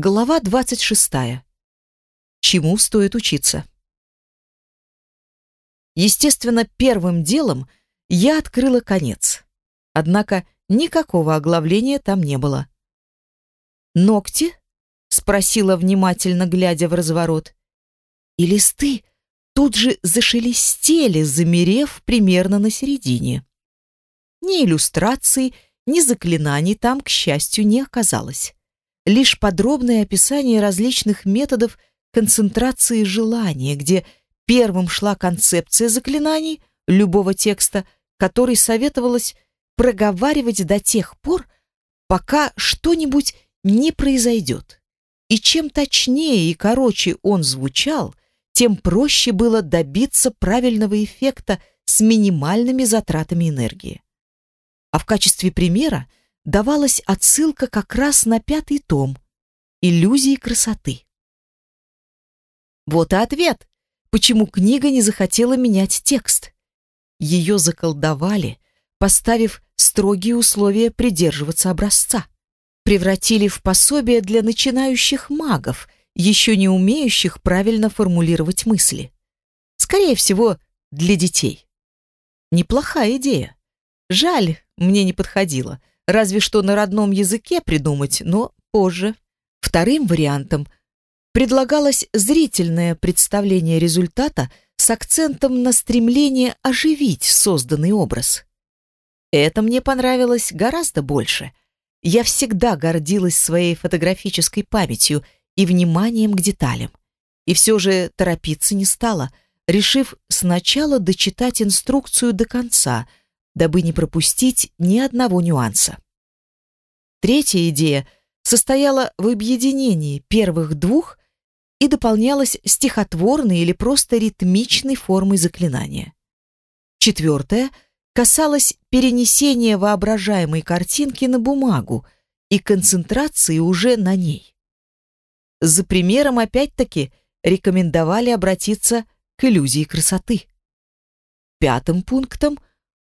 Глава 26. Чему стоит учиться? Естественно, первым делом я открыла конец. Однако никакого оглавления там не было. «Ногти?» — спросила, внимательно глядя в разворот. И листы тут же зашелестели, замерев примерно на середине. Ни иллюстраций, ни заклинаний там, к счастью, не оказалось. Лишь подробное описание различных методов концентрации желания, где первым шла концепция заклинаний любого текста, который советовалось проговаривать до тех пор, пока что-нибудь не произойдет. И чем точнее и короче он звучал, тем проще было добиться правильного эффекта с минимальными затратами энергии. А в качестве примера давалась отсылка как раз на пятый том «Иллюзии красоты». Вот и ответ, почему книга не захотела менять текст. Ее заколдовали, поставив строгие условия придерживаться образца. Превратили в пособие для начинающих магов – еще не умеющих правильно формулировать мысли. Скорее всего, для детей. Неплохая идея. Жаль, мне не подходило. Разве что на родном языке придумать, но позже. Вторым вариантом предлагалось зрительное представление результата с акцентом на стремление оживить созданный образ. Это мне понравилось гораздо больше. Я всегда гордилась своей фотографической памятью – и вниманием к деталям. И все же торопиться не стала, решив сначала дочитать инструкцию до конца, дабы не пропустить ни одного нюанса. Третья идея состояла в объединении первых двух и дополнялась стихотворной или просто ритмичной формой заклинания. Четвертая касалась перенесения воображаемой картинки на бумагу и концентрации уже на ней. За примером опять-таки рекомендовали обратиться к иллюзии красоты. Пятым пунктом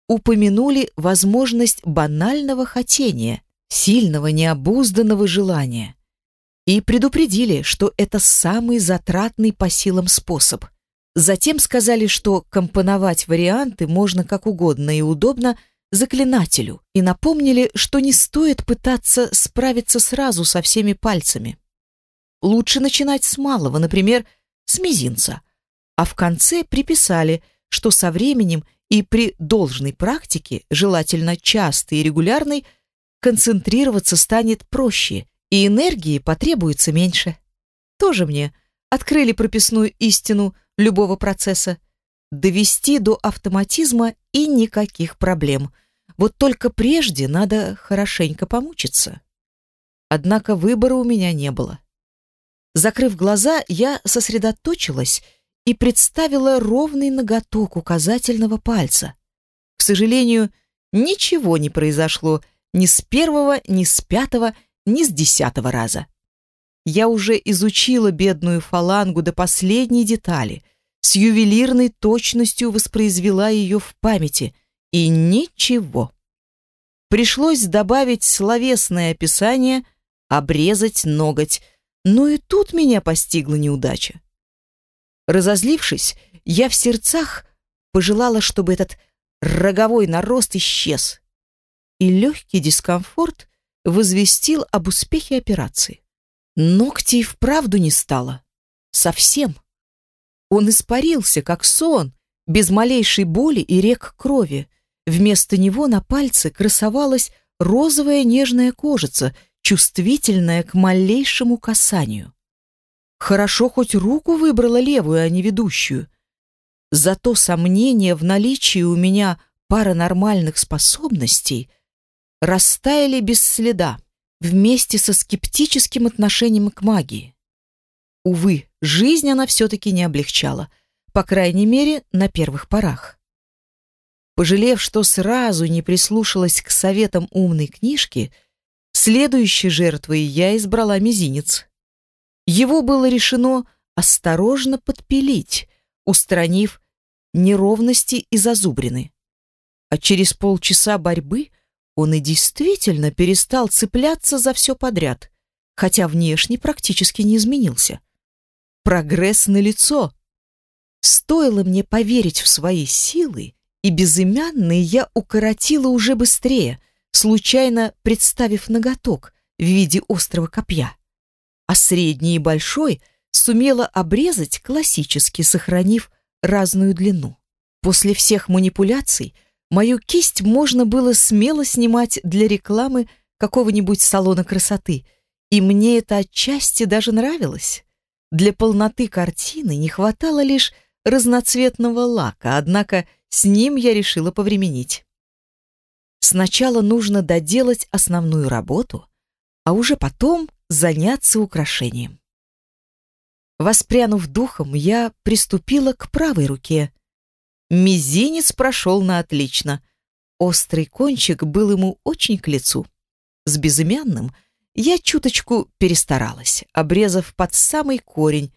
упомянули возможность банального хотения, сильного необузданного желания и предупредили, что это самый затратный по силам способ. Затем сказали, что компоновать варианты можно как угодно и удобно заклинателю, и напомнили, что не стоит пытаться справиться сразу со всеми пальцами. Лучше начинать с малого, например, с мизинца. А в конце приписали, что со временем и при должной практике, желательно частой и регулярной, концентрироваться станет проще, и энергии потребуется меньше. Тоже мне открыли прописную истину любого процесса. Довести до автоматизма и никаких проблем. Вот только прежде надо хорошенько помучиться. Однако выбора у меня не было. Закрыв глаза, я сосредоточилась и представила ровный ноготок указательного пальца. К сожалению, ничего не произошло ни с первого, ни с пятого, ни с десятого раза. Я уже изучила бедную фалангу до последней детали, с ювелирной точностью воспроизвела ее в памяти, и ничего. Пришлось добавить словесное описание, обрезать ноготь, но и тут меня постигла неудача. Разозлившись, я в сердцах пожелала, чтобы этот роговой нарост исчез, и легкий дискомфорт возвестил об успехе операции. Ногтей вправду не стало. Совсем. Он испарился, как сон, без малейшей боли и рек крови. Вместо него на пальце красовалась розовая нежная кожица чувствительная к малейшему касанию. Хорошо хоть руку выбрала левую, а не ведущую. Зато сомнения в наличии у меня паранормальных способностей растаяли без следа вместе со скептическим отношением к магии. Увы, жизнь она все-таки не облегчала, по крайней мере, на первых порах. Пожалев, что сразу не прислушалась к советам умной книжки, Следующей жертвой я избрала мизинец. Его было решено осторожно подпилить, устранив неровности и зазубрины. А через полчаса борьбы он и действительно перестал цепляться за все подряд. хотя внешне практически не изменился. Прогресс налицо. Стоило мне поверить в свои силы, и безымянный я укоротила уже быстрее, случайно представив ноготок в виде острого копья. А средний и большой сумела обрезать классически, сохранив разную длину. После всех манипуляций мою кисть можно было смело снимать для рекламы какого-нибудь салона красоты, и мне это отчасти даже нравилось. Для полноты картины не хватало лишь разноцветного лака, однако с ним я решила повременить. Сначала нужно доделать основную работу, а уже потом заняться украшением. Воспрянув духом, я приступила к правой руке. Мизинец прошел на отлично. Острый кончик был ему очень к лицу. С безымянным я чуточку перестаралась, обрезав под самый корень.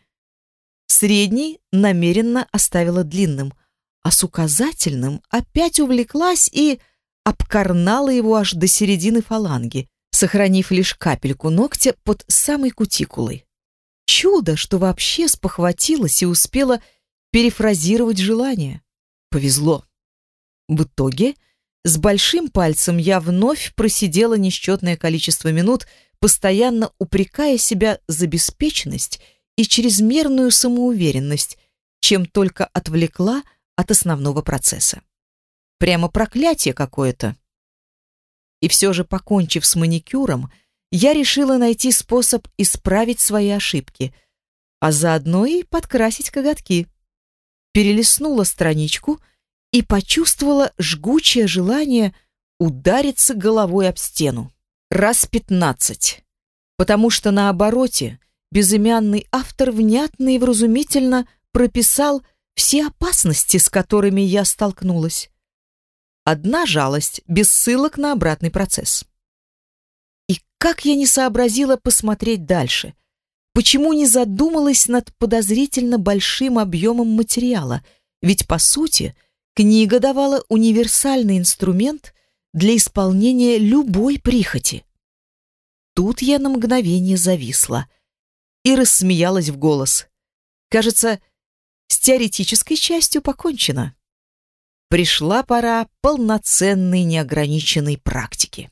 Средний намеренно оставила длинным, а с указательным опять увлеклась и обкорнала его аж до середины фаланги, сохранив лишь капельку ногтя под самой кутикулой. Чудо, что вообще спохватилась и успела перефразировать желание. Повезло. В итоге с большим пальцем я вновь просидела несчетное количество минут, постоянно упрекая себя за беспечность и чрезмерную самоуверенность, чем только отвлекла от основного процесса. Прямо проклятие какое-то. И все же, покончив с маникюром, я решила найти способ исправить свои ошибки, а заодно и подкрасить коготки. Перелистнула страничку и почувствовала жгучее желание удариться головой об стену раз пятнадцать, потому что на обороте безымянный автор внятно и вразумительно прописал все опасности, с которыми я столкнулась. Одна жалость, без ссылок на обратный процесс. И как я не сообразила посмотреть дальше? Почему не задумалась над подозрительно большим объемом материала? Ведь, по сути, книга давала универсальный инструмент для исполнения любой прихоти. Тут я на мгновение зависла и рассмеялась в голос. Кажется, с теоретической частью покончено. Пришла пора полноценной неограниченной практики.